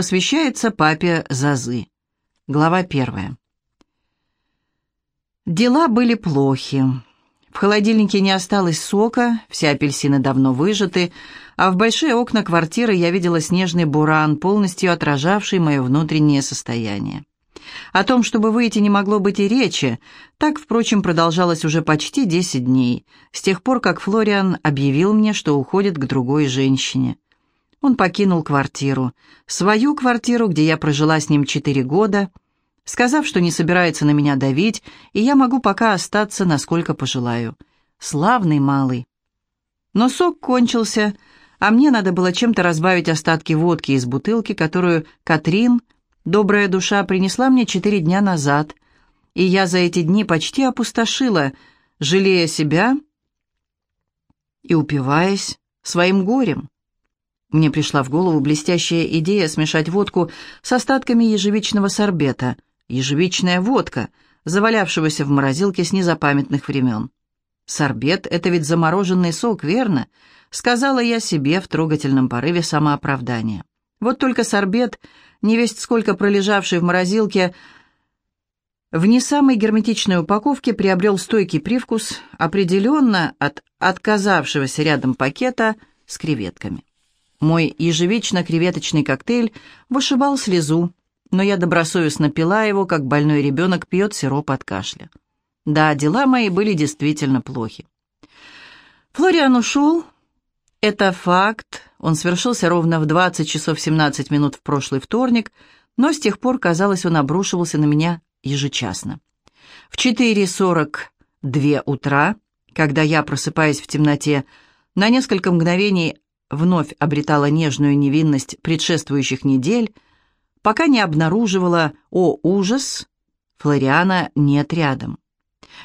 Посвящается папе Зазы. Глава первая. Дела были плохи. В холодильнике не осталось сока, все апельсины давно выжаты, а в большие окна квартиры я видела снежный буран, полностью отражавший мое внутреннее состояние. О том, чтобы выйти, не могло быть и речи. Так, впрочем, продолжалось уже почти десять дней, с тех пор, как Флориан объявил мне, что уходит к другой женщине. Он покинул квартиру, свою квартиру, где я прожила с ним четыре года, сказав, что не собирается на меня давить, и я могу пока остаться, насколько пожелаю. Славный малый. Но сок кончился, а мне надо было чем-то разбавить остатки водки из бутылки, которую Катрин, добрая душа, принесла мне четыре дня назад, и я за эти дни почти опустошила, жалея себя и упиваясь своим горем. Мне пришла в голову блестящая идея смешать водку с остатками ежевичного сорбета — ежевичная водка, завалявшегося в морозилке с незапамятных времен. «Сорбет — это ведь замороженный сок, верно?» — сказала я себе в трогательном порыве самооправдания. Вот только сорбет, невесть сколько пролежавший в морозилке, в не самой герметичной упаковке приобрел стойкий привкус, определенно от отказавшегося рядом пакета с креветками. Мой ежевично-креветочный коктейль вышибал слезу, но я добросовестно пила его, как больной ребенок пьет сироп от кашля. Да, дела мои были действительно плохи. Флориан ушел. Это факт. Он свершился ровно в 20 часов 17 минут в прошлый вторник, но с тех пор, казалось, он обрушивался на меня ежечасно. В 4.42 утра, когда я, просыпаясь в темноте, на несколько мгновений вновь обретала нежную невинность предшествующих недель, пока не обнаруживала, о ужас, Флориана нет рядом.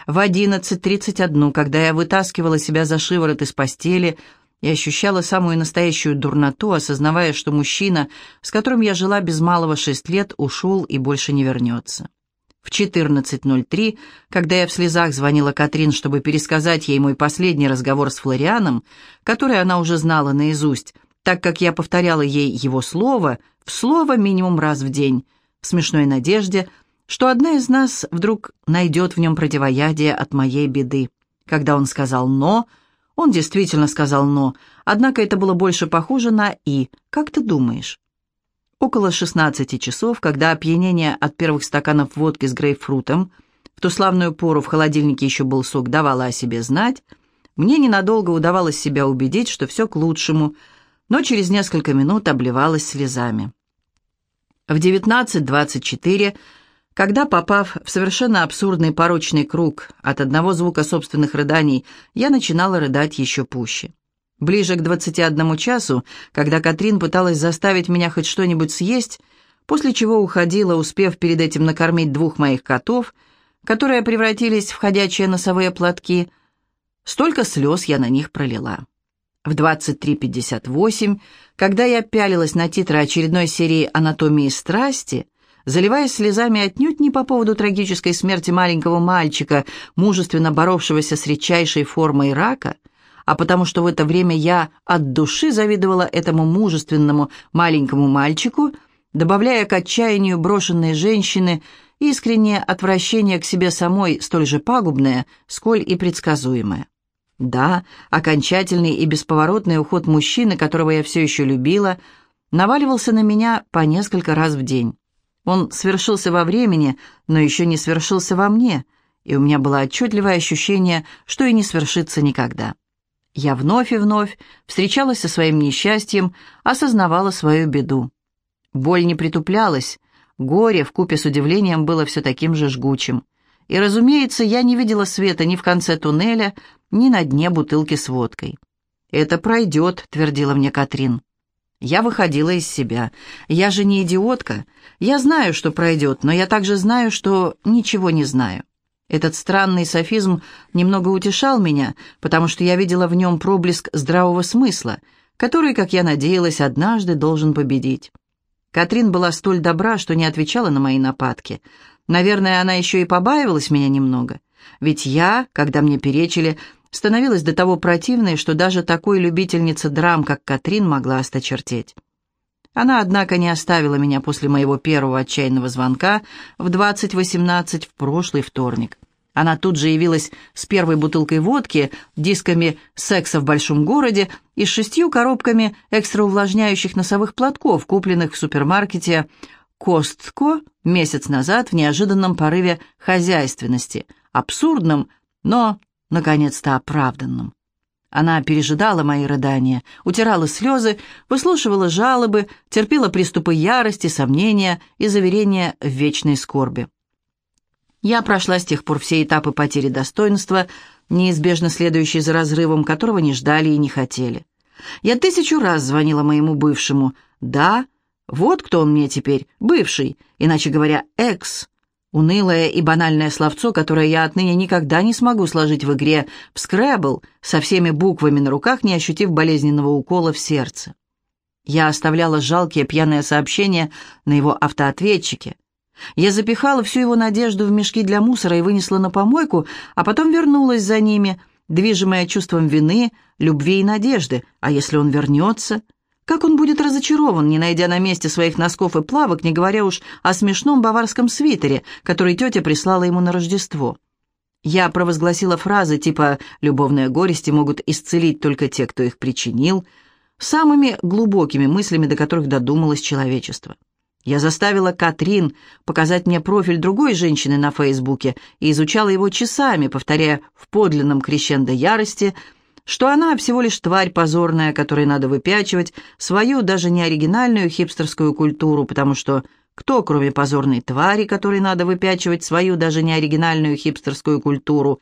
В 11.31, когда я вытаскивала себя за шиворот из постели и ощущала самую настоящую дурноту, осознавая, что мужчина, с которым я жила без малого шесть лет, ушел и больше не вернется. В 14.03, когда я в слезах звонила Катрин, чтобы пересказать ей мой последний разговор с Флорианом, который она уже знала наизусть, так как я повторяла ей его слово в слово минимум раз в день, в смешной надежде, что одна из нас вдруг найдет в нем противоядие от моей беды. Когда он сказал «но», он действительно сказал «но», однако это было больше похоже на «и». Как ты думаешь? Около 16 часов, когда опьянение от первых стаканов водки с грейпфрутом, в ту славную пору в холодильнике еще был сок, давало о себе знать, мне ненадолго удавалось себя убедить, что все к лучшему – но через несколько минут обливалась слезами. В 19.24, когда, попав в совершенно абсурдный порочный круг от одного звука собственных рыданий, я начинала рыдать еще пуще. Ближе к 21 часу, когда Катрин пыталась заставить меня хоть что-нибудь съесть, после чего уходила, успев перед этим накормить двух моих котов, которые превратились в ходячие носовые платки, столько слез я на них пролила. В 23.58, когда я пялилась на титры очередной серии «Анатомии страсти», заливаясь слезами отнюдь не по поводу трагической смерти маленького мальчика, мужественно боровшегося с редчайшей формой рака, а потому что в это время я от души завидовала этому мужественному маленькому мальчику, добавляя к отчаянию брошенной женщины искреннее отвращение к себе самой, столь же пагубное, сколь и предсказуемое. Да, окончательный и бесповоротный уход мужчины, которого я все еще любила, наваливался на меня по несколько раз в день. Он свершился во времени, но еще не свершился во мне, и у меня было отчетливое ощущение, что и не свершится никогда. Я вновь и вновь встречалась со своим несчастьем, осознавала свою беду. Боль не притуплялась, горе вкупе с удивлением было все таким же жгучим. И, разумеется, я не видела света ни в конце туннеля, ни на дне бутылки с водкой. «Это пройдет», — твердила мне Катрин. Я выходила из себя. Я же не идиотка. Я знаю, что пройдет, но я также знаю, что ничего не знаю. Этот странный софизм немного утешал меня, потому что я видела в нем проблеск здравого смысла, который, как я надеялась, однажды должен победить. Катрин была столь добра, что не отвечала на мои нападки. Наверное, она еще и побаивалась меня немного. Ведь я, когда мне перечили, становилась до того противной, что даже такой любительница драм, как Катрин, могла осточертеть. Она, однако, не оставила меня после моего первого отчаянного звонка в 20.18 в прошлый вторник. Она тут же явилась с первой бутылкой водки, дисками секса в большом городе и с шестью коробками экстраувлажняющих носовых платков, купленных в супермаркете «Костко» месяц назад в неожиданном порыве хозяйственности, абсурдном, но, наконец-то, оправданном. Она пережидала мои рыдания, утирала слезы, выслушивала жалобы, терпела приступы ярости, сомнения и заверения в вечной скорби. Я прошла с тех пор все этапы потери достоинства, неизбежно следующие за разрывом, которого не ждали и не хотели. Я тысячу раз звонила моему бывшему. Да, вот кто он мне теперь, бывший, иначе говоря, экс. Унылое и банальное словцо, которое я отныне никогда не смогу сложить в игре в скрэбл со всеми буквами на руках, не ощутив болезненного укола в сердце. Я оставляла жалкие пьяные сообщения на его автоответчике. Я запихала всю его надежду в мешки для мусора и вынесла на помойку, а потом вернулась за ними, движимая чувством вины, любви и надежды. А если он вернется? Как он будет разочарован, не найдя на месте своих носков и плавок, не говоря уж о смешном баварском свитере, который тетя прислала ему на Рождество. Я провозгласила фразы типа «любовные горести могут исцелить только те, кто их причинил», самыми глубокими мыслями, до которых додумалось человечество. Я заставила Катрин показать мне профиль другой женщины на Фейсбуке и изучала его часами, повторяя в подлинном крещендо ярости, что она всего лишь тварь позорная, которой надо выпячивать свою даже не оригинальную хипстерскую культуру, потому что кто, кроме позорной твари, которой надо выпячивать свою даже не оригинальную хипстерскую культуру,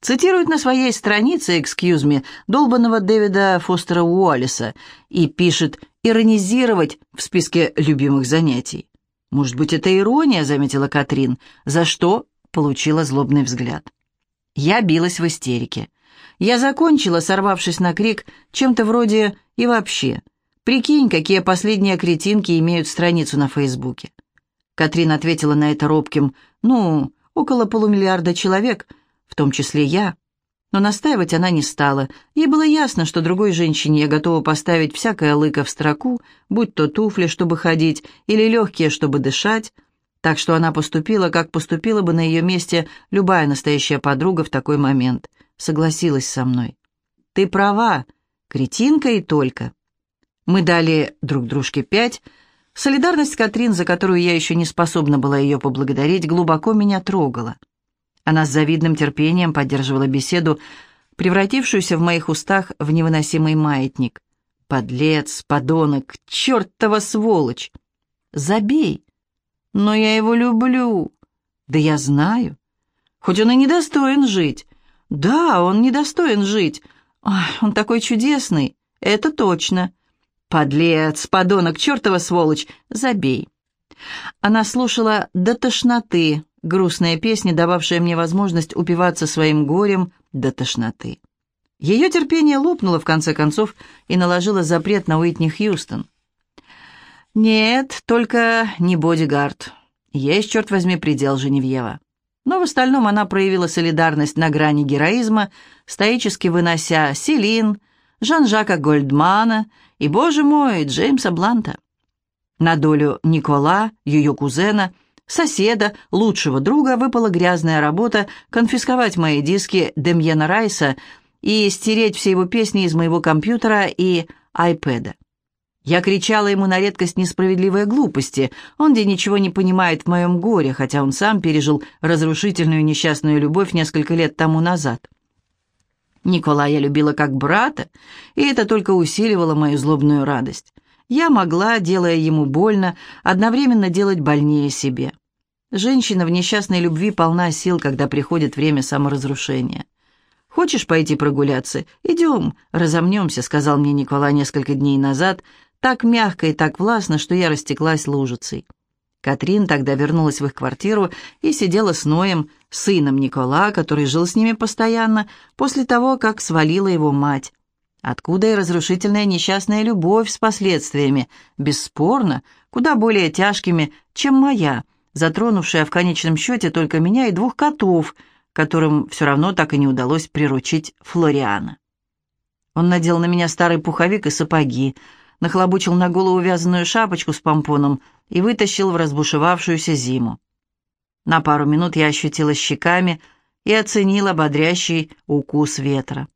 цитирует на своей странице «Excuse me» долбанного Дэвида Фостера Уоллеса и пишет «иронизировать» в списке любимых занятий. «Может быть, это ирония», — заметила Катрин, за что получила злобный взгляд. Я билась в истерике. Я закончила, сорвавшись на крик, чем-то вроде «и вообще». Прикинь, какие последние кретинки имеют страницу на Фейсбуке. Катрин ответила на это робким «ну, около полумиллиарда человек», в том числе я. Но настаивать она не стала. Ей было ясно, что другой женщине я готова поставить всякое лыко в строку, будь то туфли, чтобы ходить, или легкие, чтобы дышать. Так что она поступила, как поступила бы на ее месте любая настоящая подруга в такой момент. Согласилась со мной. «Ты права, кретинка и только». Мы дали друг дружке пять. Солидарность Катрин, за которую я еще не способна была ее поблагодарить, глубоко меня трогала. Она с завидным терпением поддерживала беседу, превратившуюся в моих устах в невыносимый маятник. «Подлец, подонок, чертова сволочь! Забей! Но я его люблю! Да я знаю! Хоть он и недостоин жить! Да, он недостоин жить! Ой, он такой чудесный! Это точно! Подлец, подонок, чертова сволочь! Забей!» Она слушала до тошноты, грустная песня, дававшая мне возможность упиваться своим горем до тошноты. Ее терпение лопнуло, в конце концов, и наложило запрет на Уитни Хьюстон. Нет, только не бодигард. Есть, черт возьми, предел Женевьева. Но в остальном она проявила солидарность на грани героизма, стоически вынося Селин, Жан-Жака Гольдмана и, боже мой, Джеймса Бланта. На долю Никола, ее кузена – соседа, лучшего друга, выпала грязная работа конфисковать мои диски Демьена Райса и стереть все его песни из моего компьютера и айпэда. Я кричала ему на редкость несправедливой глупости. Он где ничего не понимает в моем горе, хотя он сам пережил разрушительную несчастную любовь несколько лет тому назад. Николая любила как брата, и это только усиливало мою злобную радость. Я могла, делая ему больно, одновременно делать больнее себе. Женщина в несчастной любви полна сил, когда приходит время саморазрушения. «Хочешь пойти прогуляться? Идем, разомнемся», — сказал мне Николай несколько дней назад, так мягко и так властно, что я растеклась лужицей. Катрин тогда вернулась в их квартиру и сидела с Ноем, сыном Никола, который жил с ними постоянно, после того, как свалила его мать. Откуда и разрушительная несчастная любовь с последствиями, бесспорно, куда более тяжкими, чем моя, затронувшая в конечном счете только меня и двух котов, которым все равно так и не удалось приручить Флориана. Он надел на меня старый пуховик и сапоги, нахлобучил на голову вязаную шапочку с помпоном и вытащил в разбушевавшуюся зиму. На пару минут я ощутила щеками и оценила бодрящий укус ветра.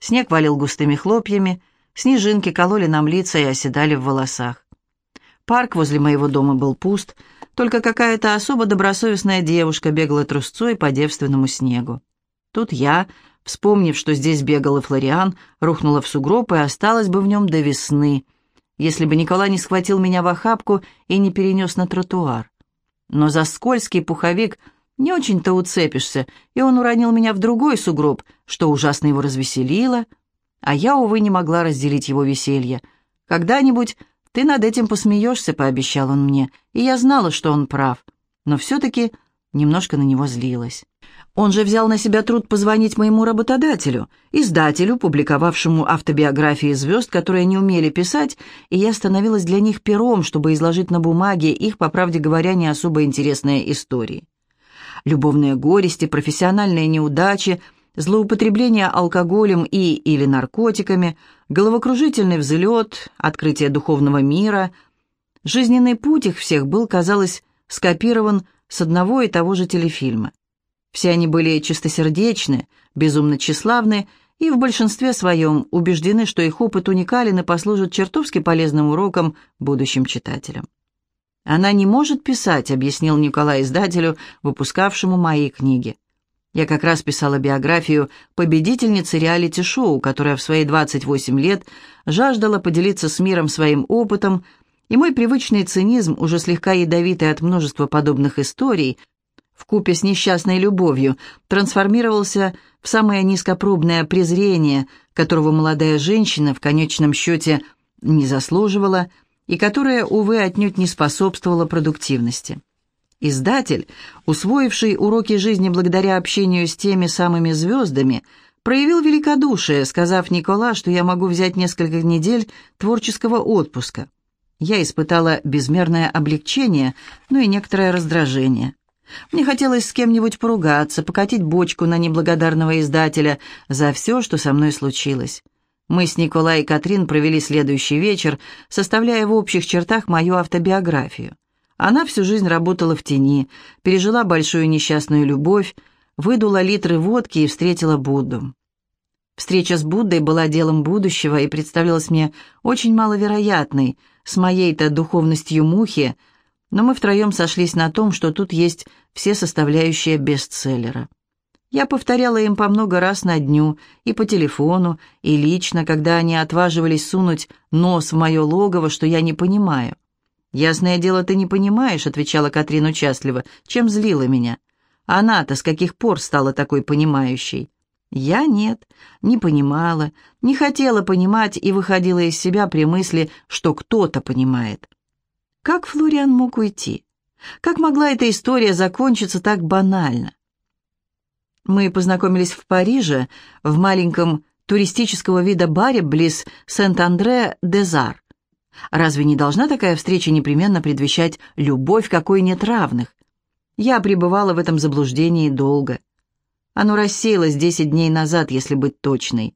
Снег валил густыми хлопьями, снежинки кололи нам лица и оседали в волосах. Парк возле моего дома был пуст, только какая-то особо добросовестная девушка бегала трусцой по девственному снегу. Тут я, вспомнив, что здесь бегал и Флориан, рухнула в сугроб и осталась бы в нем до весны, если бы Николай не схватил меня в охапку и не перенес на тротуар. Но за скользкий пуховик не очень-то уцепишься, и он уронил меня в другой сугроб, что ужасно его развеселило, а я, увы, не могла разделить его веселье. Когда-нибудь ты над этим посмеешься, пообещал он мне, и я знала, что он прав, но все-таки немножко на него злилась. Он же взял на себя труд позвонить моему работодателю, издателю, публиковавшему автобиографии звезд, которые не умели писать, и я становилась для них пером, чтобы изложить на бумаге их, по правде говоря, не особо интересные истории. Любовные горести, профессиональные неудачи, злоупотребление алкоголем и или наркотиками, головокружительный взлет, открытие духовного мира. Жизненный путь их всех был, казалось, скопирован с одного и того же телефильма. Все они были чистосердечны, безумно тщеславны и в большинстве своем убеждены, что их опыт уникален и послужит чертовски полезным уроком будущим читателям. «Она не может писать», — объяснил Николай издателю, выпускавшему мои книги. Я как раз писала биографию победительницы реалити-шоу, которая в свои 28 лет жаждала поделиться с миром своим опытом, и мой привычный цинизм, уже слегка ядовитый от множества подобных историй, в купе с несчастной любовью, трансформировался в самое низкопробное презрение, которого молодая женщина в конечном счете не заслуживала и которое, увы, отнюдь не способствовало продуктивности. Издатель, усвоивший уроки жизни благодаря общению с теми самыми звездами, проявил великодушие, сказав Никола, что я могу взять несколько недель творческого отпуска. Я испытала безмерное облегчение, но и некоторое раздражение. Мне хотелось с кем-нибудь поругаться, покатить бочку на неблагодарного издателя за все, что со мной случилось. Мы с Николай и Катрин провели следующий вечер, составляя в общих чертах мою автобиографию. Она всю жизнь работала в тени, пережила большую несчастную любовь, выдула литры водки и встретила Будду. Встреча с Буддой была делом будущего и представлялась мне очень маловероятной, с моей-то духовностью мухи, но мы втроем сошлись на том, что тут есть все составляющие бестселлера. Я повторяла им по много раз на дню, и по телефону, и лично, когда они отваживались сунуть нос в мое логово, что я не понимаю. «Ясное дело, ты не понимаешь», — отвечала Катрин участливо, чем злила меня. «Она-то с каких пор стала такой понимающей?» Я нет, не понимала, не хотела понимать и выходила из себя при мысли, что кто-то понимает. Как Флориан мог уйти? Как могла эта история закончиться так банально? Мы познакомились в Париже, в маленьком туристического вида баре близ Сент-Андре-де-Зар. Разве не должна такая встреча непременно предвещать любовь, какой нет равных? Я пребывала в этом заблуждении долго. Оно рассеялось десять дней назад, если быть точной.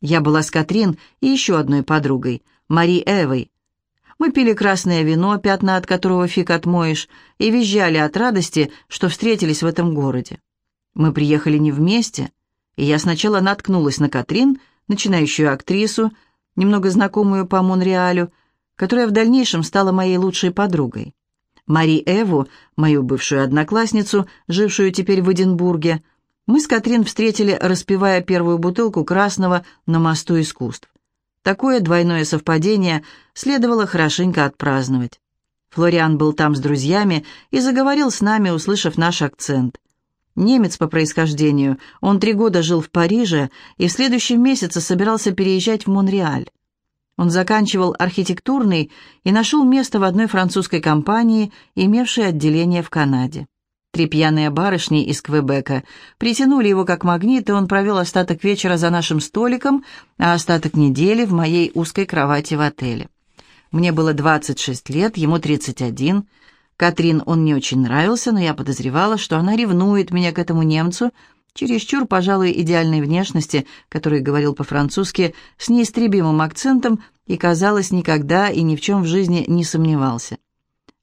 Я была с Катрин и еще одной подругой, Мари Эвой. Мы пили красное вино, пятна от которого фиг отмоешь, и визжали от радости, что встретились в этом городе. Мы приехали не вместе, и я сначала наткнулась на Катрин, начинающую актрису, немного знакомую по Монреалю, которая в дальнейшем стала моей лучшей подругой. Мари Эву, мою бывшую одноклассницу, жившую теперь в Эдинбурге, мы с Катрин встретили, распивая первую бутылку красного на мосту искусств. Такое двойное совпадение следовало хорошенько отпраздновать. Флориан был там с друзьями и заговорил с нами, услышав наш акцент. Немец по происхождению, он три года жил в Париже и в следующем месяце собирался переезжать в Монреаль. Он заканчивал архитектурный и нашел место в одной французской компании, имевшей отделение в Канаде. Три пьяные барышни из Квебека притянули его как магнит, и он провел остаток вечера за нашим столиком, а остаток недели в моей узкой кровати в отеле. Мне было 26 лет, ему 31. Катрин он не очень нравился, но я подозревала, что она ревнует меня к этому немцу, чересчур, пожалуй, идеальной внешности, который говорил по-французски с неистребимым акцентом и, казалось, никогда и ни в чем в жизни не сомневался.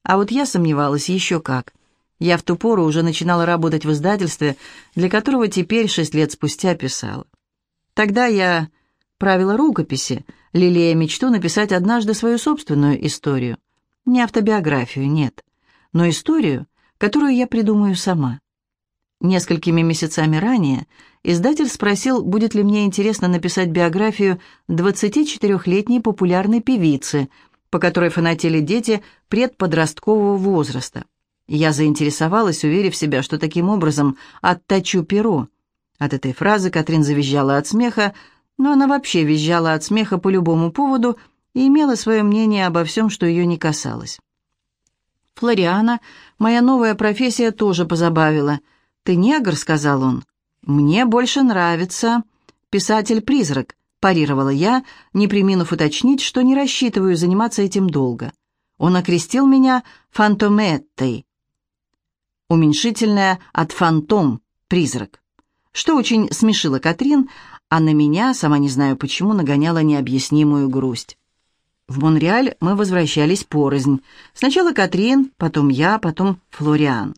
А вот я сомневалась еще как. Я в ту пору уже начинала работать в издательстве, для которого теперь, шесть лет спустя, писала. Тогда я правила рукописи, лелея мечту написать однажды свою собственную историю. Не автобиографию, нет, но историю, которую я придумаю сама. Несколькими месяцами ранее издатель спросил, будет ли мне интересно написать биографию 24-летней популярной певицы, по которой фанатели дети предподросткового возраста. Я заинтересовалась, уверив себя, что таким образом отточу перо. От этой фразы Катрин завизжала от смеха, но она вообще визжала от смеха по любому поводу и имела свое мнение обо всем, что ее не касалось. Флориана, моя новая профессия, тоже позабавила – «Ты негр», — сказал он. «Мне больше нравится писатель-призрак», — парировала я, не приминув уточнить, что не рассчитываю заниматься этим долго. Он окрестил меня фантометтой. Уменьшительное от фантом, призрак. Что очень смешило Катрин, а на меня, сама не знаю почему, нагоняла необъяснимую грусть. В Монреаль мы возвращались порознь. Сначала Катрин, потом я, потом Флориан.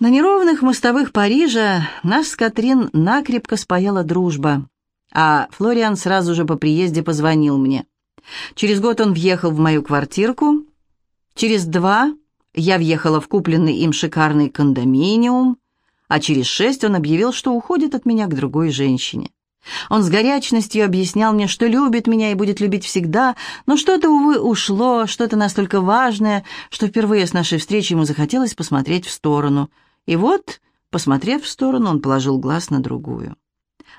На неровных мостовых Парижа нас с Катрин накрепко спаяла дружба, а Флориан сразу же по приезде позвонил мне. Через год он въехал в мою квартирку, через два я въехала в купленный им шикарный кондоминиум, а через шесть он объявил, что уходит от меня к другой женщине. Он с горячностью объяснял мне, что любит меня и будет любить всегда, но что-то, увы, ушло, что-то настолько важное, что впервые с нашей встречи ему захотелось посмотреть в сторону – и вот, посмотрев в сторону, он положил глаз на другую.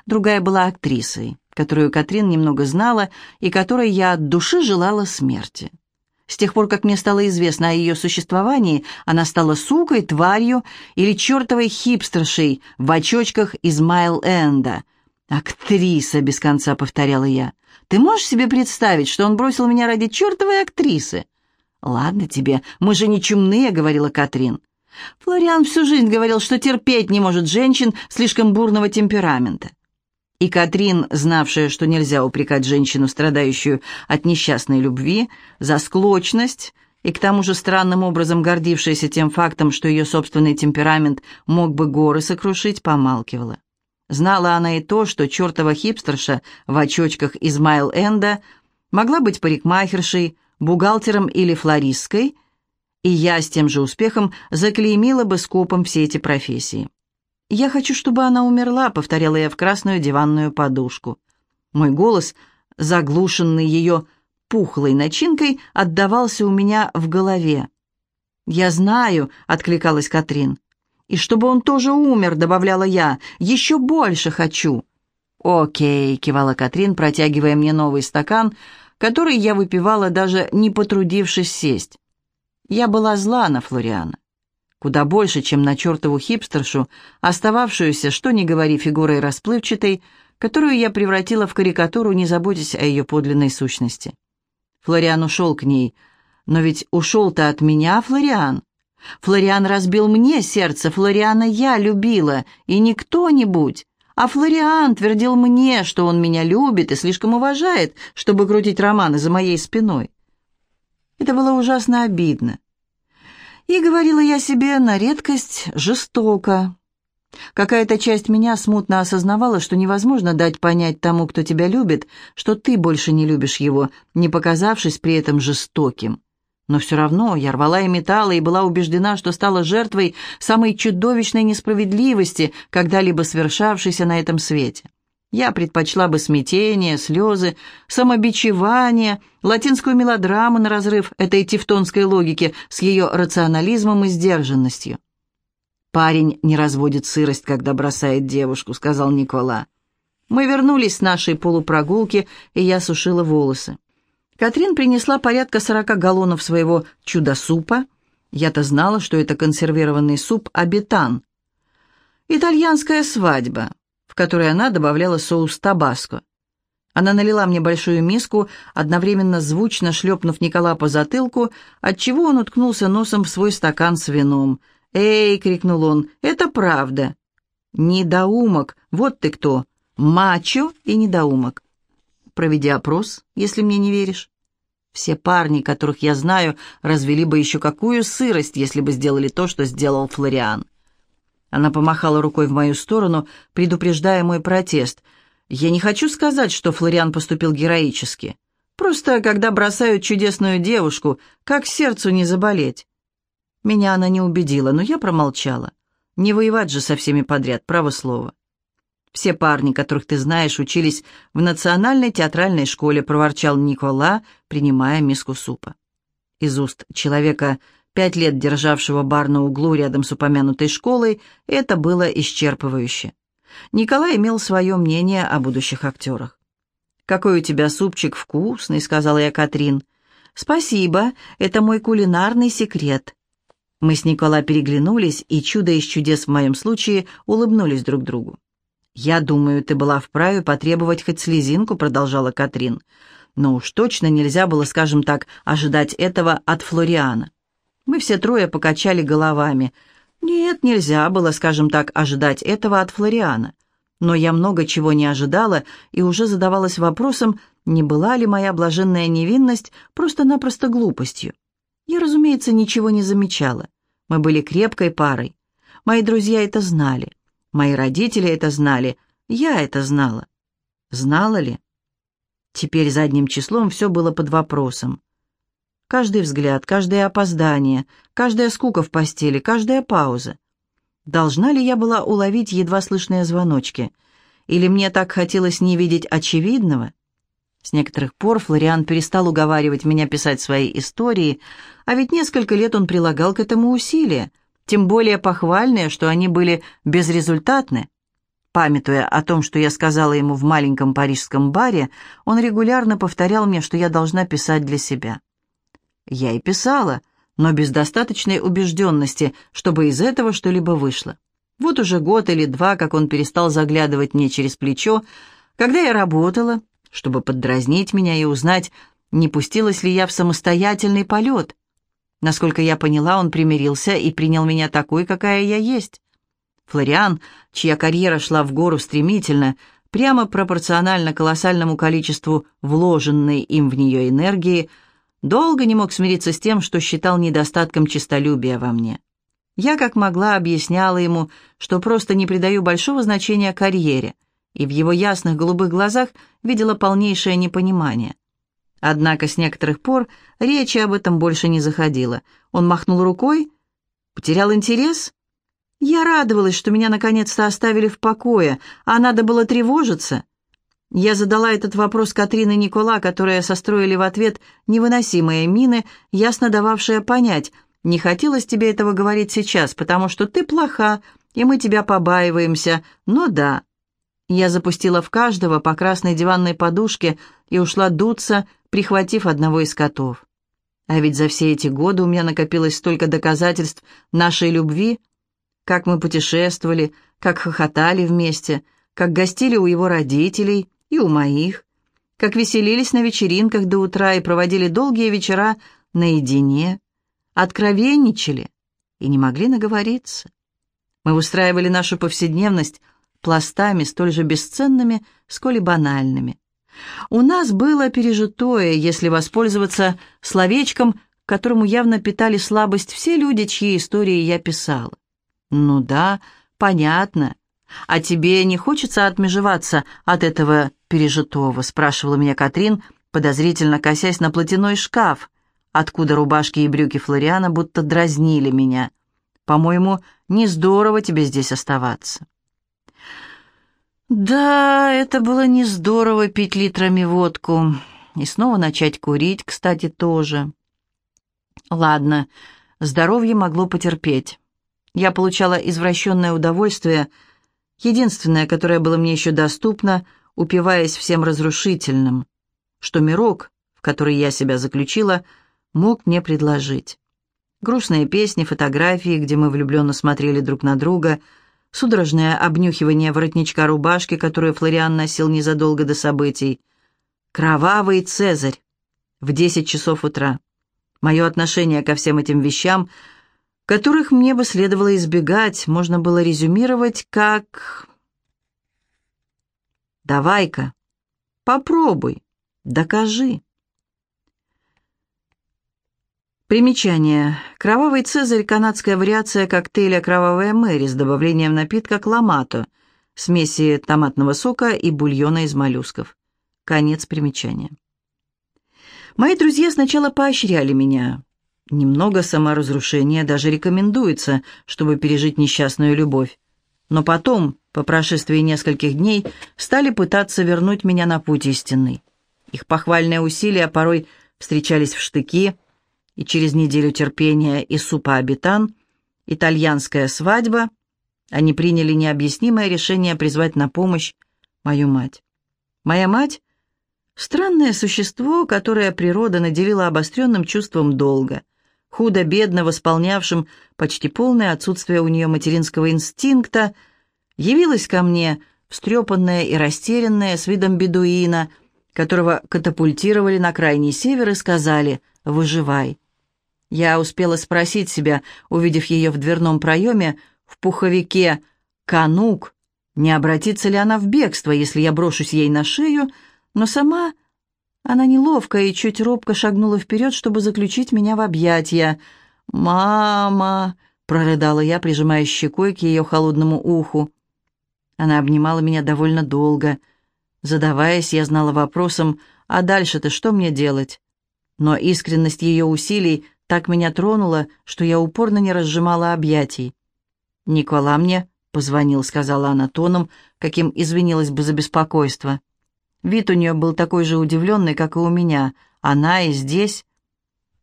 Другая была актрисой, которую Катрин немного знала и которой я от души желала смерти. С тех пор, как мне стало известно о ее существовании, она стала сукой, тварью или чертовой хипстершей в очочках из Майл-Энда. «Актриса», — без конца повторяла я. «Ты можешь себе представить, что он бросил меня ради чертовой актрисы?» «Ладно тебе, мы же не чумные», — говорила Катрин. Флориан всю жизнь говорил, что терпеть не может женщин слишком бурного темперамента. И Катрин, знавшая, что нельзя упрекать женщину, страдающую от несчастной любви, за склочность, и к тому же странным образом гордившаяся тем фактом, что ее собственный темперамент мог бы горы сокрушить, помалкивала. Знала она и то, что чертова хипстерша в очочках из Майл-Энда могла быть парикмахершей, бухгалтером или флористской – и я с тем же успехом заклеймила бы скопом все эти профессии. «Я хочу, чтобы она умерла», — повторяла я в красную диванную подушку. Мой голос, заглушенный ее пухлой начинкой, отдавался у меня в голове. «Я знаю», — откликалась Катрин. «И чтобы он тоже умер», — добавляла я, — «еще больше хочу». «Окей», — кивала Катрин, протягивая мне новый стакан, который я выпивала, даже не потрудившись сесть. Я была зла на Флориана. Куда больше, чем на чертову хипстершу, остававшуюся, что ни говори, фигурой расплывчатой, которую я превратила в карикатуру, не заботясь о ее подлинной сущности. Флориан ушел к ней. Но ведь ушел-то от меня, Флориан. Флориан разбил мне сердце, Флориана я любила, и не кто-нибудь. А Флориан твердил мне, что он меня любит и слишком уважает, чтобы крутить романы за моей спиной. Это было ужасно обидно. И говорила я себе на редкость жестоко. Какая-то часть меня смутно осознавала, что невозможно дать понять тому, кто тебя любит, что ты больше не любишь его, не показавшись при этом жестоким. Но все равно я рвала и металла и была убеждена, что стала жертвой самой чудовищной несправедливости, когда-либо свершавшейся на этом свете. Я предпочла бы смятение, слезы, самобичевание, латинскую мелодраму на разрыв этой тевтонской логики с ее рационализмом и сдержанностью. «Парень не разводит сырость, когда бросает девушку», — сказал Никола. Мы вернулись с нашей полупрогулки, и я сушила волосы. Катрин принесла порядка сорока галлонов своего чудо-супа. Я-то знала, что это консервированный суп «Абитан». «Итальянская свадьба», которой она добавляла соус табаско. Она налила мне большую миску, одновременно звучно шлепнув Никола по затылку, отчего он уткнулся носом в свой стакан с вином. «Эй!» — крикнул он. «Это правда!» «Недоумок! Вот ты кто! Мачо и недоумок!» Проведи опрос, если мне не веришь. Все парни, которых я знаю, развели бы еще какую сырость, если бы сделали то, что сделал Флориан. Она помахала рукой в мою сторону, предупреждая мой протест. Я не хочу сказать, что Флориан поступил героически. Просто, когда бросают чудесную девушку, как сердцу не заболеть? Меня она не убедила, но я промолчала. Не воевать же со всеми подряд, право слово. Все парни, которых ты знаешь, учились в национальной театральной школе, проворчал Никола, принимая миску супа. Из уст человека, пять лет державшего бар на углу рядом с упомянутой школой, это было исчерпывающе. Николай имел свое мнение о будущих актерах. «Какой у тебя супчик вкусный», — сказала я Катрин. «Спасибо, это мой кулинарный секрет». Мы с Никола переглянулись, и чудо из чудес в моем случае улыбнулись друг другу. «Я думаю, ты была вправе потребовать хоть слезинку», — продолжала Катрин. «Но уж точно нельзя было, скажем так, ожидать этого от Флориана». Мы все трое покачали головами. «Нет, нельзя было, скажем так, ожидать этого от Флориана». Но я много чего не ожидала и уже задавалась вопросом, не была ли моя блаженная невинность просто-напросто глупостью. Я, разумеется, ничего не замечала. Мы были крепкой парой. Мои друзья это знали. Мои родители это знали, я это знала. Знала ли? Теперь задним числом все было под вопросом. Каждый взгляд, каждое опоздание, каждая скука в постели, каждая пауза. Должна ли я была уловить едва слышные звоночки? Или мне так хотелось не видеть очевидного? С некоторых пор Флориан перестал уговаривать меня писать свои истории, а ведь несколько лет он прилагал к этому усилия — тем более похвальные, что они были безрезультатны. Памятуя о том, что я сказала ему в маленьком парижском баре, он регулярно повторял мне, что я должна писать для себя. Я и писала, но без достаточной убежденности, чтобы из этого что-либо вышло. Вот уже год или два, как он перестал заглядывать мне через плечо, когда я работала, чтобы поддразнить меня и узнать, не пустилась ли я в самостоятельный полет. Насколько я поняла, он примирился и принял меня такой, какая я есть. Флориан, чья карьера шла в гору стремительно, прямо пропорционально колоссальному количеству вложенной им в нее энергии, долго не мог смириться с тем, что считал недостатком честолюбия во мне. Я как могла объясняла ему, что просто не придаю большого значения карьере, и в его ясных голубых глазах видела полнейшее непонимание – Однако с некоторых пор речи об этом больше не заходило. Он махнул рукой, потерял интерес. Я радовалась, что меня наконец-то оставили в покое, а надо было тревожиться. Я задала этот вопрос Катрин и Никола, которые состроили в ответ невыносимые мины, ясно дававшие понять, не хотелось тебе этого говорить сейчас, потому что ты плоха, и мы тебя побаиваемся, но да. Я запустила в каждого по красной диванной подушке и ушла дуться, прихватив одного из котов. А ведь за все эти годы у меня накопилось столько доказательств нашей любви, как мы путешествовали, как хохотали вместе, как гостили у его родителей и у моих, как веселились на вечеринках до утра и проводили долгие вечера наедине, откровенничали и не могли наговориться. Мы устраивали нашу повседневность пластами столь же бесценными, сколь и банальными. У нас было пережитое, если воспользоваться словечком, которому явно питали слабость все люди, чьи истории я писала. Ну да, понятно. А тебе не хочется отмежеваться от этого пережитого, спрашивала меня Катрин, подозрительно косясь на платяной шкаф, откуда рубашки и брюки Флориана будто дразнили меня. По-моему, не здорово тебе здесь оставаться. Да, это было не здорово пить литрами водку. И снова начать курить, кстати, тоже. Ладно, здоровье могло потерпеть. Я получала извращенное удовольствие, единственное, которое было мне еще доступно, упиваясь всем разрушительным, что мирок, в который я себя заключила, мог мне предложить. Грустные песни, фотографии, где мы влюбленно смотрели друг на друга — судорожное обнюхивание воротничка рубашки, которую Флориан носил незадолго до событий. Кровавый Цезарь в десять часов утра. Мое отношение ко всем этим вещам, которых мне бы следовало избегать, можно было резюмировать как... «Давай-ка, попробуй». Докажи. Примечание. Кровавый цезарь – канадская вариация коктейля «Кровавая Мэри» с добавлением напитка «Кламато», смеси томатного сока и бульона из моллюсков. Конец примечания. Мои друзья сначала поощряли меня. Немного саморазрушения даже рекомендуется, чтобы пережить несчастную любовь. Но потом, по прошествии нескольких дней, стали пытаться вернуть меня на путь истинный. Их похвальные усилия порой встречались в штыки – и через неделю терпения и супа обитан, итальянская свадьба, они приняли необъяснимое решение призвать на помощь мою мать. Моя мать — странное существо, которое природа наделила обостренным чувством долга, худо-бедно восполнявшим почти полное отсутствие у нее материнского инстинкта, явилась ко мне, встрепанная и растерянная, с видом бедуина, которого катапультировали на крайний север и сказали «выживай». Я успела спросить себя, увидев ее в дверном проеме, в пуховике «Канук», не обратится ли она в бегство, если я брошусь ей на шею, но сама она неловко и чуть робко шагнула вперед, чтобы заключить меня в объятия. «Мама!» — прорыдала я, прижимая щекой к ее холодному уху. Она обнимала меня довольно долго. Задаваясь, я знала вопросом, «А дальше-то что мне делать?» Но искренность ее усилий так меня тронуло, что я упорно не разжимала объятий. «Никола мне позвонил», — сказала она тоном, каким извинилась бы за беспокойство. Вид у нее был такой же удивленный, как и у меня. Она и здесь.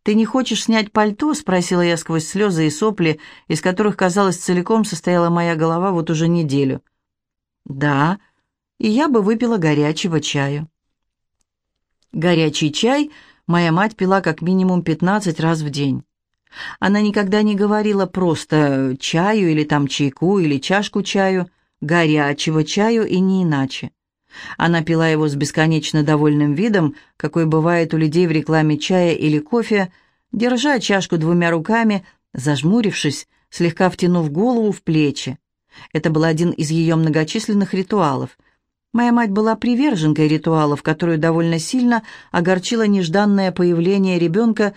«Ты не хочешь снять пальто?» — спросила я сквозь слезы и сопли, из которых, казалось, целиком состояла моя голова вот уже неделю. «Да, и я бы выпила горячего чаю». Горячий чай моя мать пила как минимум 15 раз в день. Она никогда не говорила просто чаю или там чайку или чашку чаю, горячего чаю и не иначе. Она пила его с бесконечно довольным видом, какой бывает у людей в рекламе чая или кофе, держа чашку двумя руками, зажмурившись, слегка втянув голову в плечи. Это был один из ее многочисленных ритуалов, Моя мать была приверженкой ритуалов, которую довольно сильно огорчило нежданное появление ребенка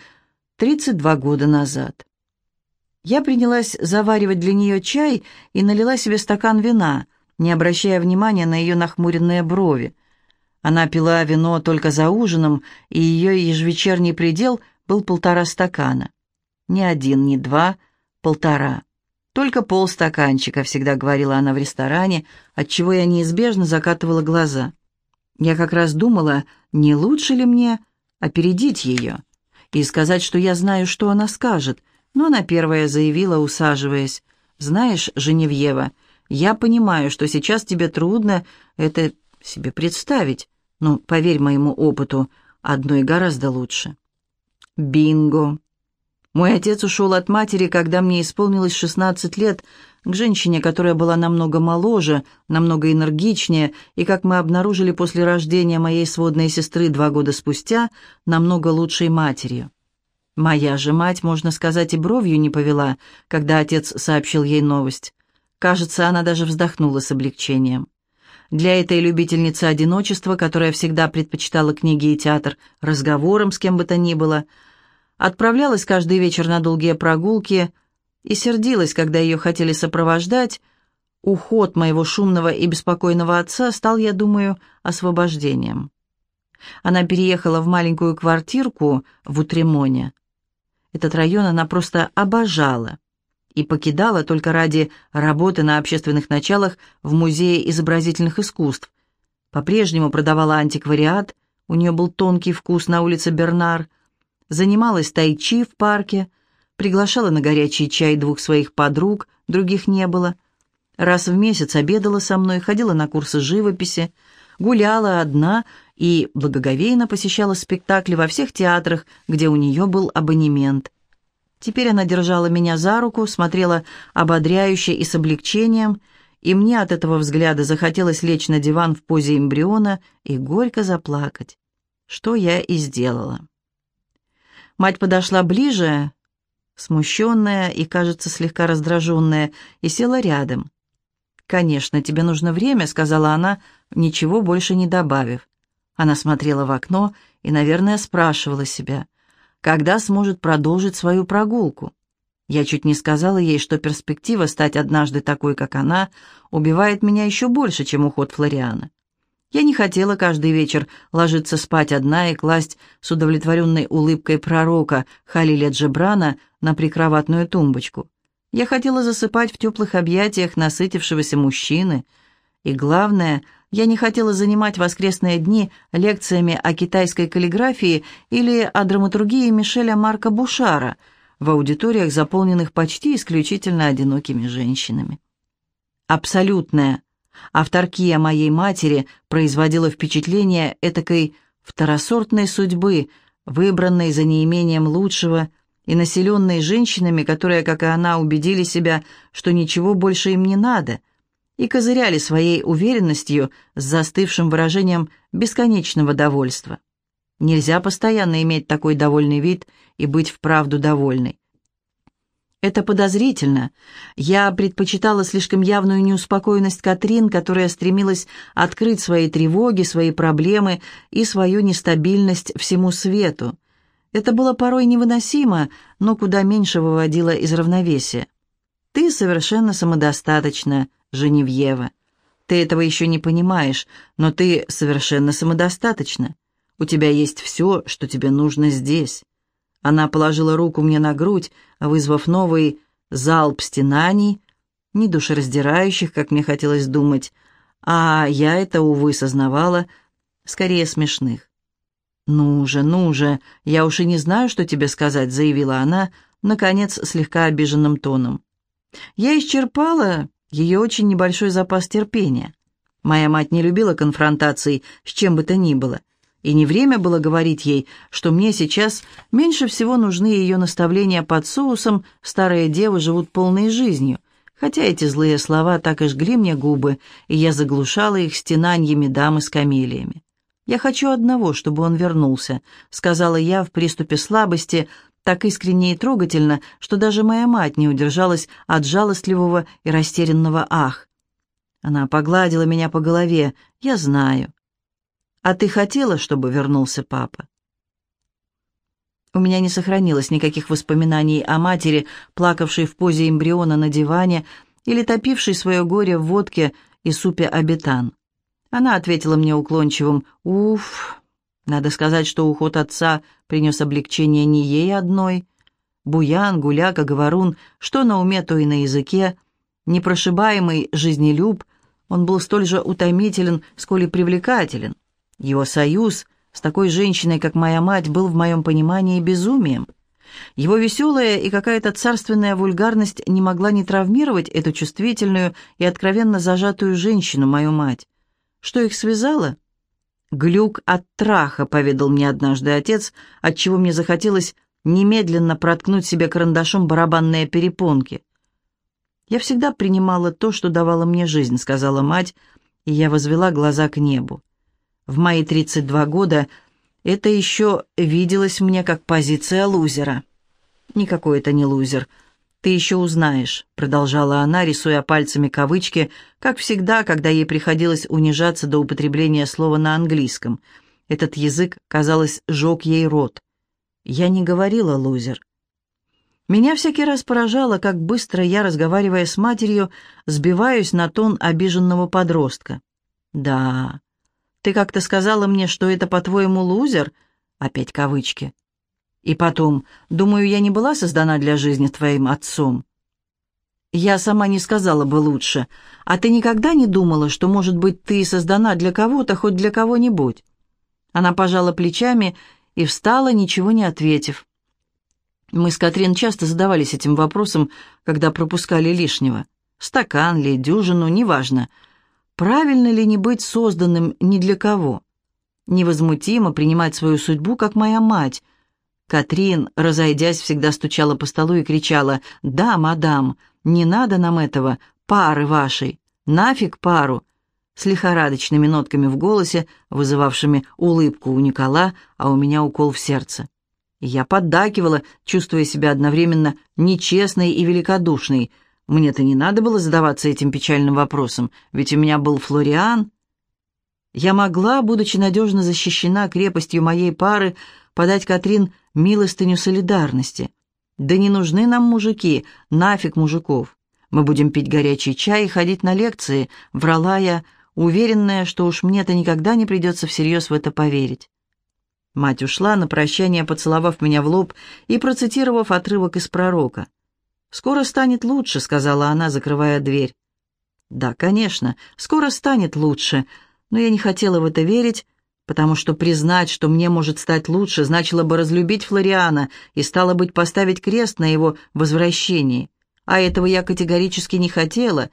32 года назад. Я принялась заваривать для нее чай и налила себе стакан вина, не обращая внимания на ее нахмуренные брови. Она пила вино только за ужином, и ее ежевечерний предел был полтора стакана. Не один, не два, полтора. «Только полстаканчика», — всегда говорила она в ресторане, отчего я неизбежно закатывала глаза. Я как раз думала, не лучше ли мне опередить ее и сказать, что я знаю, что она скажет, но она первая заявила, усаживаясь. «Знаешь, Женевьева, я понимаю, что сейчас тебе трудно это себе представить, но, поверь моему опыту, одной гораздо лучше». «Бинго!» Мой отец ушел от матери, когда мне исполнилось 16 лет, к женщине, которая была намного моложе, намного энергичнее и, как мы обнаружили после рождения моей сводной сестры два года спустя, намного лучшей матерью. Моя же мать, можно сказать, и бровью не повела, когда отец сообщил ей новость. Кажется, она даже вздохнула с облегчением. Для этой любительницы одиночества, которая всегда предпочитала книги и театр разговорам с кем бы то ни было – отправлялась каждый вечер на долгие прогулки и сердилась, когда ее хотели сопровождать. Уход моего шумного и беспокойного отца стал, я думаю, освобождением. Она переехала в маленькую квартирку в Утремоне. Этот район она просто обожала и покидала только ради работы на общественных началах в Музее изобразительных искусств. По-прежнему продавала антиквариат, у нее был тонкий вкус на улице Бернар, занималась тайчи в парке, приглашала на горячий чай двух своих подруг, других не было. Раз в месяц обедала со мной, ходила на курсы живописи, гуляла одна и благоговейно посещала спектакли во всех театрах, где у нее был абонемент. Теперь она держала меня за руку, смотрела ободряюще и с облегчением, и мне от этого взгляда захотелось лечь на диван в позе эмбриона и горько заплакать, что я и сделала. Мать подошла ближе, смущенная и, кажется, слегка раздраженная, и села рядом. «Конечно, тебе нужно время», — сказала она, ничего больше не добавив. Она смотрела в окно и, наверное, спрашивала себя, когда сможет продолжить свою прогулку. Я чуть не сказала ей, что перспектива стать однажды такой, как она, убивает меня еще больше, чем уход Флориана. Я не хотела каждый вечер ложиться спать одна и класть с удовлетворенной улыбкой пророка Халиля Джебрана на прикроватную тумбочку. Я хотела засыпать в теплых объятиях насытившегося мужчины. И главное, я не хотела занимать воскресные дни лекциями о китайской каллиграфии или о драматургии Мишеля Марка Бушара — в аудиториях, заполненных почти исключительно одинокими женщинами. Абсолютная авторкия моей матери производила впечатление этакой второсортной судьбы, выбранной за неимением лучшего и населенной женщинами, которые, как и она, убедили себя, что ничего больше им не надо, и козыряли своей уверенностью с застывшим выражением бесконечного довольства. Нельзя постоянно иметь такой довольный вид и быть вправду довольной. Это подозрительно. Я предпочитала слишком явную неуспокоенность Катрин, которая стремилась открыть свои тревоги, свои проблемы и свою нестабильность всему свету. Это было порой невыносимо, но куда меньше выводило из равновесия. «Ты совершенно самодостаточна, Женевьева. Ты этого еще не понимаешь, но ты совершенно самодостаточна. У тебя есть все, что тебе нужно здесь». Она положила руку мне на грудь, вызвав новый залп стенаний, не душераздирающих, как мне хотелось думать, а я это, увы, сознавала, скорее смешных. «Ну же, ну же, я уж и не знаю, что тебе сказать», — заявила она, наконец, слегка обиженным тоном. Я исчерпала ее очень небольшой запас терпения. Моя мать не любила конфронтаций с чем бы то ни было и не время было говорить ей, что мне сейчас меньше всего нужны ее наставления под соусом «старые девы живут полной жизнью», хотя эти злые слова так и жгли мне губы, и я заглушала их стенаньями дамы с камелиями. «Я хочу одного, чтобы он вернулся», — сказала я в приступе слабости, так искренне и трогательно, что даже моя мать не удержалась от жалостливого и растерянного «ах». Она погладила меня по голове. «Я знаю. «А ты хотела, чтобы вернулся папа?» У меня не сохранилось никаких воспоминаний о матери, плакавшей в позе эмбриона на диване или топившей свое горе в водке и супе обетан. Она ответила мне уклончивым «Уф». Надо сказать, что уход отца принес облегчение не ей одной. Буян, гуляка, говорун, что на уме, то и на языке. Непрошибаемый жизнелюб, он был столь же утомителен, сколь и привлекателен. Его союз с такой женщиной, как моя мать, был в моем понимании безумием. Его веселая и какая-то царственная вульгарность не могла не травмировать эту чувствительную и откровенно зажатую женщину, мою мать. Что их связало? «Глюк от траха», — поведал мне однажды отец, отчего мне захотелось немедленно проткнуть себе карандашом барабанные перепонки. «Я всегда принимала то, что давала мне жизнь», — сказала мать, и я возвела глаза к небу. В мои 32 года это еще виделось мне как позиция лузера. Никакой это не лузер. Ты еще узнаешь, продолжала она, рисуя пальцами кавычки, как всегда, когда ей приходилось унижаться до употребления слова на английском. Этот язык, казалось, жег ей рот. Я не говорила лузер. Меня всякий раз поражало, как быстро я, разговаривая с матерью, сбиваюсь на тон обиженного подростка. Да, ты как-то сказала мне, что это, по-твоему, лузер?» Опять кавычки. «И потом, думаю, я не была создана для жизни твоим отцом». «Я сама не сказала бы лучше. А ты никогда не думала, что, может быть, ты создана для кого-то, хоть для кого-нибудь?» Она пожала плечами и встала, ничего не ответив. Мы с Катрин часто задавались этим вопросом, когда пропускали лишнего. Стакан ли, дюжину, неважно — Правильно ли не быть созданным ни для кого? Невозмутимо принимать свою судьбу, как моя мать. Катрин, разойдясь, всегда стучала по столу и кричала «Да, мадам, не надо нам этого, пары вашей, нафиг пару!» с лихорадочными нотками в голосе, вызывавшими улыбку у Никола, а у меня укол в сердце. Я поддакивала, чувствуя себя одновременно нечестной и великодушной – мне-то не надо было задаваться этим печальным вопросом, ведь у меня был Флориан. Я могла, будучи надежно защищена крепостью моей пары, подать Катрин милостыню солидарности. Да не нужны нам мужики, нафиг мужиков. Мы будем пить горячий чай и ходить на лекции, врала я, уверенная, что уж мне-то никогда не придется всерьез в это поверить. Мать ушла на прощание, поцеловав меня в лоб и процитировав отрывок из пророка. «Скоро станет лучше», — сказала она, закрывая дверь. «Да, конечно, скоро станет лучше», но я не хотела в это верить, потому что признать, что мне может стать лучше, значило бы разлюбить Флориана и стало быть поставить крест на его возвращении. А этого я категорически не хотела.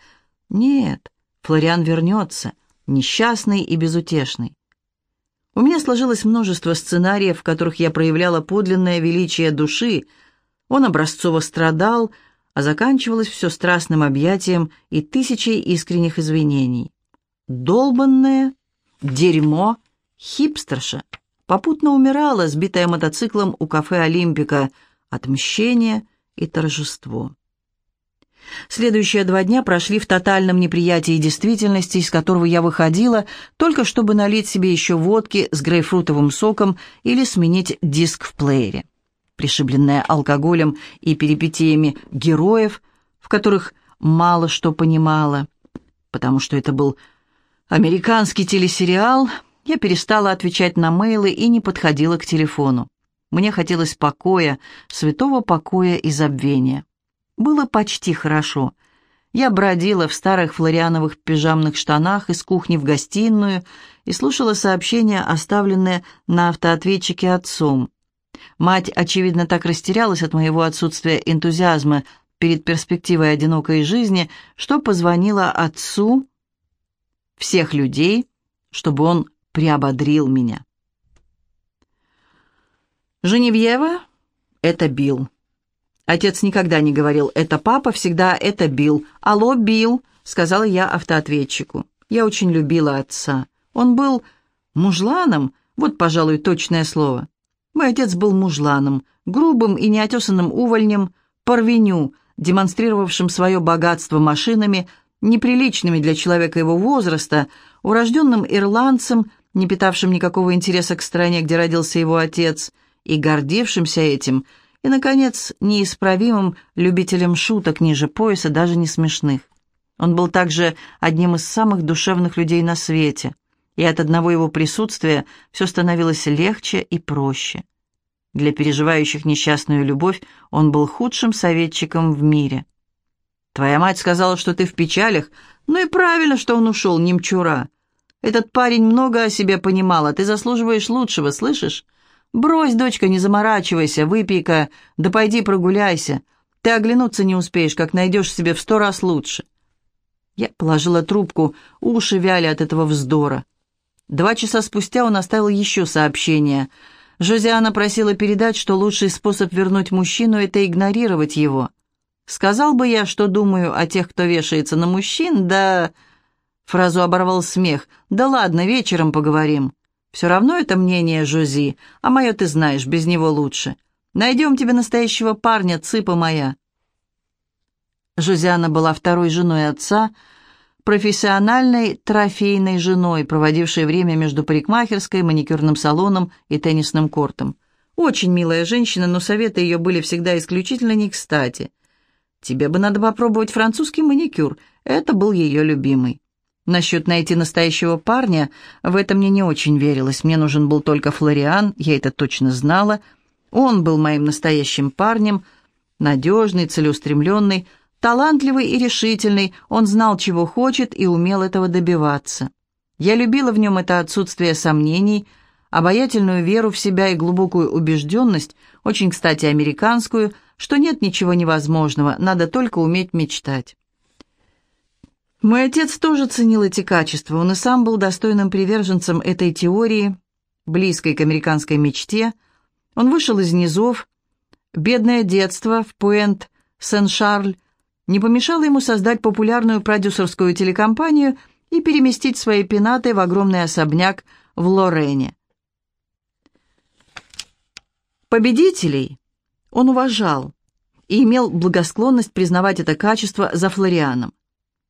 Нет, Флориан вернется, несчастный и безутешный. У меня сложилось множество сценариев, в которых я проявляла подлинное величие души. Он образцово страдал, а заканчивалось все страстным объятием и тысячей искренних извинений. Долбанное дерьмо хипстерша попутно умирала, сбитая мотоциклом у кафе «Олимпика», отмщение и торжество. Следующие два дня прошли в тотальном неприятии действительности, из которого я выходила, только чтобы налить себе еще водки с грейпфрутовым соком или сменить диск в плеере. Пришибленная алкоголем и перипетиями героев, в которых мало что понимала, потому что это был Американский телесериал, я перестала отвечать на мейлы и не подходила к телефону. Мне хотелось покоя, святого покоя и забвения. Было почти хорошо. Я бродила в старых флориановых пижамных штанах из кухни в гостиную и слушала сообщения, оставленные на автоответчике отцом. Мать, очевидно, так растерялась от моего отсутствия энтузиазма перед перспективой одинокой жизни, что позвонила отцу всех людей, чтобы он приободрил меня. Женевьева — это Билл. Отец никогда не говорил «это папа», всегда «это Билл». «Алло, Билл», — сказала я автоответчику. Я очень любила отца. Он был мужланом, вот, пожалуй, точное слово. Мой отец был мужланом, грубым и неотесанным увольнем, порвеню, демонстрировавшим свое богатство машинами, неприличными для человека его возраста, урожденным ирландцем, не питавшим никакого интереса к стране, где родился его отец, и гордившимся этим, и, наконец, неисправимым любителем шуток ниже пояса, даже не смешных. Он был также одним из самых душевных людей на свете, и от одного его присутствия все становилось легче и проще. Для переживающих несчастную любовь он был худшим советчиком в мире. Твоя мать сказала, что ты в печалях. Ну и правильно, что он ушел, немчура. Этот парень много о себе понимал, а ты заслуживаешь лучшего, слышишь? Брось, дочка, не заморачивайся, выпей-ка, да пойди прогуляйся. Ты оглянуться не успеешь, как найдешь себе в сто раз лучше. Я положила трубку, уши вяли от этого вздора. Два часа спустя он оставил еще сообщение. Жозиана просила передать, что лучший способ вернуть мужчину — это игнорировать его. Сказал бы я, что думаю о тех, кто вешается на мужчин, да...» Фразу оборвал смех. «Да ладно, вечером поговорим. Все равно это мнение Жози, а мое ты знаешь, без него лучше. Найдем тебе настоящего парня, цыпа моя». Жозиана была второй женой отца, профессиональной трофейной женой, проводившей время между парикмахерской, маникюрным салоном и теннисным кортом. Очень милая женщина, но советы ее были всегда исключительно не кстати – Тебе бы надо попробовать французский маникюр. Это был ее любимый. Насчет найти настоящего парня, в это мне не очень верилось. Мне нужен был только Флориан, я это точно знала. Он был моим настоящим парнем, надежный, целеустремленный, талантливый и решительный. Он знал, чего хочет, и умел этого добиваться. Я любила в нем это отсутствие сомнений, обаятельную веру в себя и глубокую убежденность, очень, кстати, американскую – что нет ничего невозможного, надо только уметь мечтать. Мой отец тоже ценил эти качества, он и сам был достойным приверженцем этой теории, близкой к американской мечте. Он вышел из низов, бедное детство в Пуэнт, Сен-Шарль, не помешало ему создать популярную продюсерскую телекомпанию и переместить свои пенаты в огромный особняк в Лорене. Победителей он уважал и имел благосклонность признавать это качество за Флорианом.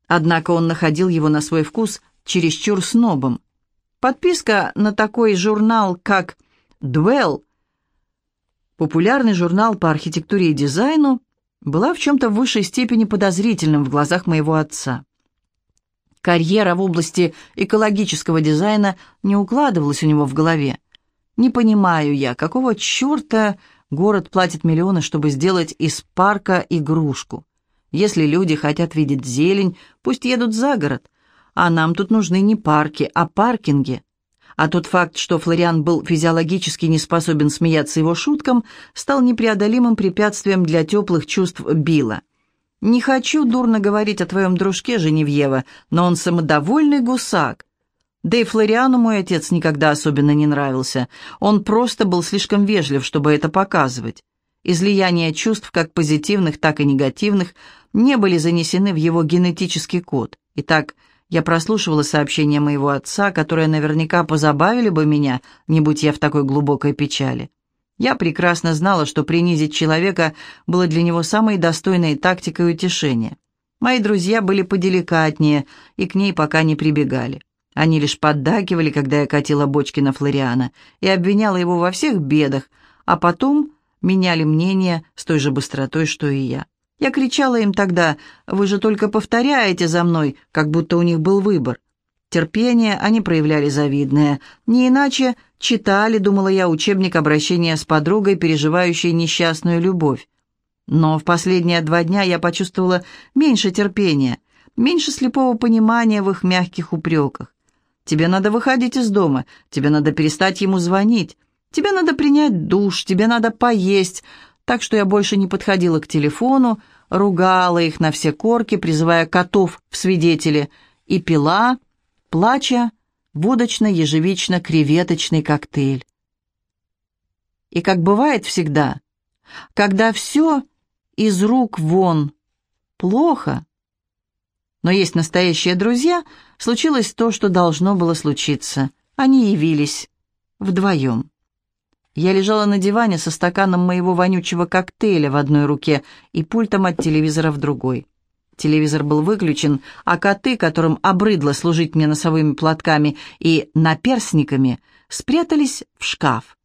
Однако он находил его на свой вкус чересчур снобом. Подписка на такой журнал, как «Дуэлл», популярный журнал по архитектуре и дизайну, была в чем-то в высшей степени подозрительным в глазах моего отца. Карьера в области экологического дизайна не укладывалась у него в голове. Не понимаю я, какого черта город платит миллионы, чтобы сделать из парка игрушку. Если люди хотят видеть зелень, пусть едут за город. А нам тут нужны не парки, а паркинги. А тот факт, что Флориан был физиологически не способен смеяться его шуткам, стал непреодолимым препятствием для теплых чувств Билла. «Не хочу дурно говорить о твоем дружке, Женевьева, но он самодовольный гусак. Да и Флориану мой отец никогда особенно не нравился. Он просто был слишком вежлив, чтобы это показывать. Излияния чувств, как позитивных, так и негативных, не были занесены в его генетический код. Итак, я прослушивала сообщения моего отца, которые наверняка позабавили бы меня, не будь я в такой глубокой печали. Я прекрасно знала, что принизить человека было для него самой достойной тактикой утешения. Мои друзья были поделикатнее и к ней пока не прибегали. Они лишь поддакивали, когда я катила бочки на Флориана и обвиняла его во всех бедах, а потом меняли мнение с той же быстротой, что и я. Я кричала им тогда, «Вы же только повторяете за мной», как будто у них был выбор. Терпение они проявляли завидное. Не иначе читали, думала я, учебник обращения с подругой, переживающей несчастную любовь. Но в последние два дня я почувствовала меньше терпения, меньше слепого понимания в их мягких упреках. Тебе надо выходить из дома, тебе надо перестать ему звонить, тебе надо принять душ, тебе надо поесть. Так что я больше не подходила к телефону, ругала их на все корки, призывая котов в свидетели, и пила, плача, водочно-ежевично-креветочный коктейль. И как бывает всегда, когда все из рук вон плохо, но есть настоящие друзья, случилось то, что должно было случиться. Они явились вдвоем. Я лежала на диване со стаканом моего вонючего коктейля в одной руке и пультом от телевизора в другой. Телевизор был выключен, а коты, которым обрыдло служить мне носовыми платками и наперсниками, спрятались в шкаф.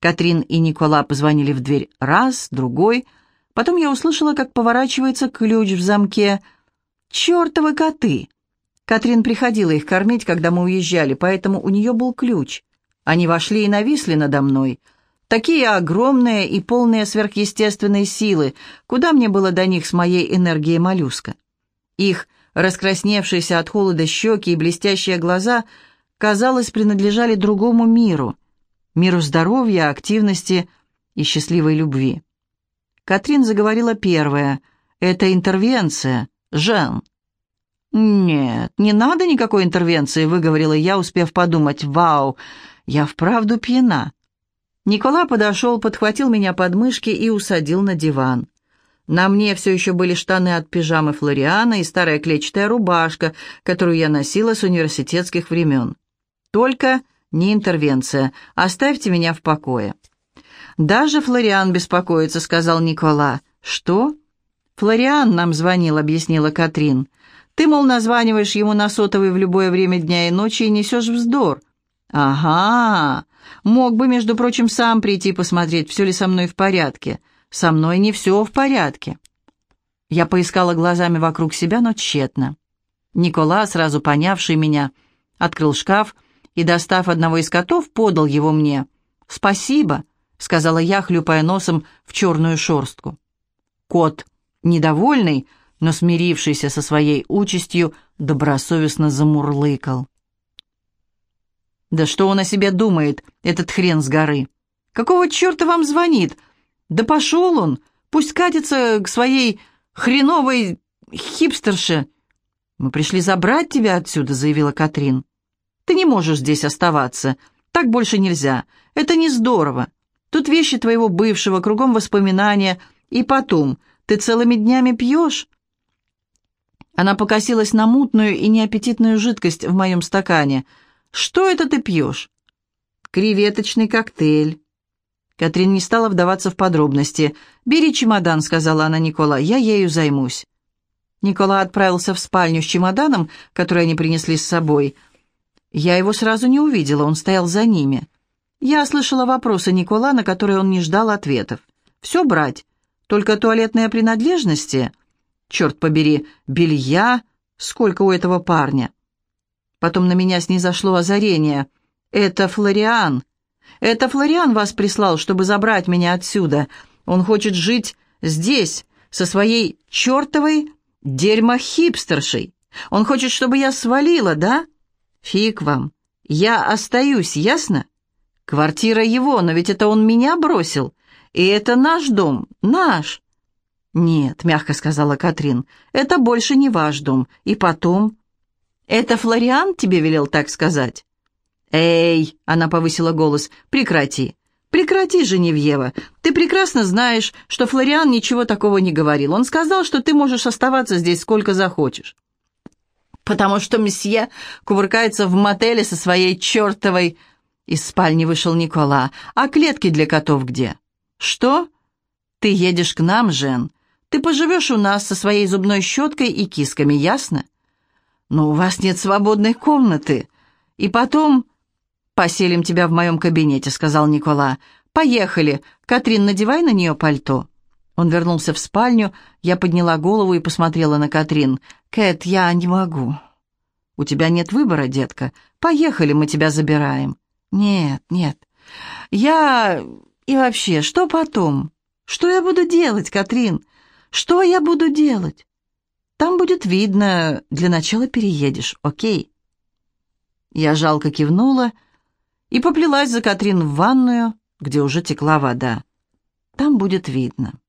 Катрин и Никола позвонили в дверь раз, другой. Потом я услышала, как поворачивается ключ в замке. «Чертовы коты!» Катрин приходила их кормить, когда мы уезжали, поэтому у нее был ключ. Они вошли и нависли надо мной — Такие огромные и полные сверхъестественной силы. Куда мне было до них с моей энергией моллюска? Их раскрасневшиеся от холода щеки и блестящие глаза, казалось, принадлежали другому миру. Миру здоровья, активности и счастливой любви. Катрин заговорила первая. «Это интервенция. Жан». «Нет, не надо никакой интервенции», — выговорила я, успев подумать. «Вау, я вправду пьяна». Никола подошел, подхватил меня под мышки и усадил на диван. На мне все еще были штаны от пижамы Флориана и старая клетчатая рубашка, которую я носила с университетских времен. Только не интервенция. Оставьте меня в покое. «Даже Флориан беспокоится», — сказал Никола. «Что?» «Флориан нам звонил», — объяснила Катрин. «Ты, мол, названиваешь ему на сотовый в любое время дня и ночи и несешь вздор». «Ага, Мог бы, между прочим, сам прийти посмотреть, все ли со мной в порядке. Со мной не все в порядке. Я поискала глазами вокруг себя, но тщетно. Никола, сразу понявший меня, открыл шкаф и, достав одного из котов, подал его мне. «Спасибо», — сказала я, хлюпая носом в черную шорстку. Кот, недовольный, но смирившийся со своей участью, добросовестно замурлыкал. Да что он о себе думает, этот хрен с горы? Какого черта вам звонит? Да пошел он, пусть катится к своей хреновой хипстерше. Мы пришли забрать тебя отсюда, заявила Катрин. Ты не можешь здесь оставаться. Так больше нельзя. Это не здорово. Тут вещи твоего бывшего, кругом воспоминания. И потом, ты целыми днями пьешь. Она покосилась на мутную и неаппетитную жидкость в моем стакане — что это ты пьешь?» «Креветочный коктейль». Катрин не стала вдаваться в подробности. «Бери чемодан», — сказала она Никола, — «я ею займусь». Никола отправился в спальню с чемоданом, который они принесли с собой. Я его сразу не увидела, он стоял за ними. Я слышала вопросы Никола, на которые он не ждал ответов. «Все брать, только туалетные принадлежности? Черт побери, белья, сколько у этого парня?» Потом на меня снизошло озарение. «Это Флориан. Это Флориан вас прислал, чтобы забрать меня отсюда. Он хочет жить здесь, со своей чертовой дерьмо-хипстершей. Он хочет, чтобы я свалила, да? Фиг вам. Я остаюсь, ясно? Квартира его, но ведь это он меня бросил. И это наш дом, наш. Нет, мягко сказала Катрин, это больше не ваш дом. И потом... Это Флориан тебе велел так сказать? «Эй!» — она повысила голос. «Прекрати! Прекрати, Женевьева! Ты прекрасно знаешь, что Флориан ничего такого не говорил. Он сказал, что ты можешь оставаться здесь сколько захочешь потому что месье кувыркается в мотеле со своей чертовой...» Из спальни вышел Никола. «А клетки для котов где?» «Что?» «Ты едешь к нам, Жен. Ты поживешь у нас со своей зубной щеткой и кисками, ясно?» «Но у вас нет свободной комнаты. И потом...» «Поселим тебя в моем кабинете», — сказал Никола. «Поехали. Катрин, надевай на нее пальто». Он вернулся в спальню, я подняла голову и посмотрела на Катрин. «Кэт, я не могу». «У тебя нет выбора, детка. Поехали, мы тебя забираем». «Нет, нет. Я... И вообще, что потом? Что я буду делать, Катрин? Что я буду делать? Там будет видно. Для начала переедешь, окей?» Я жалко кивнула и поплелась за Катрин в ванную, где уже текла вода. Там будет видно.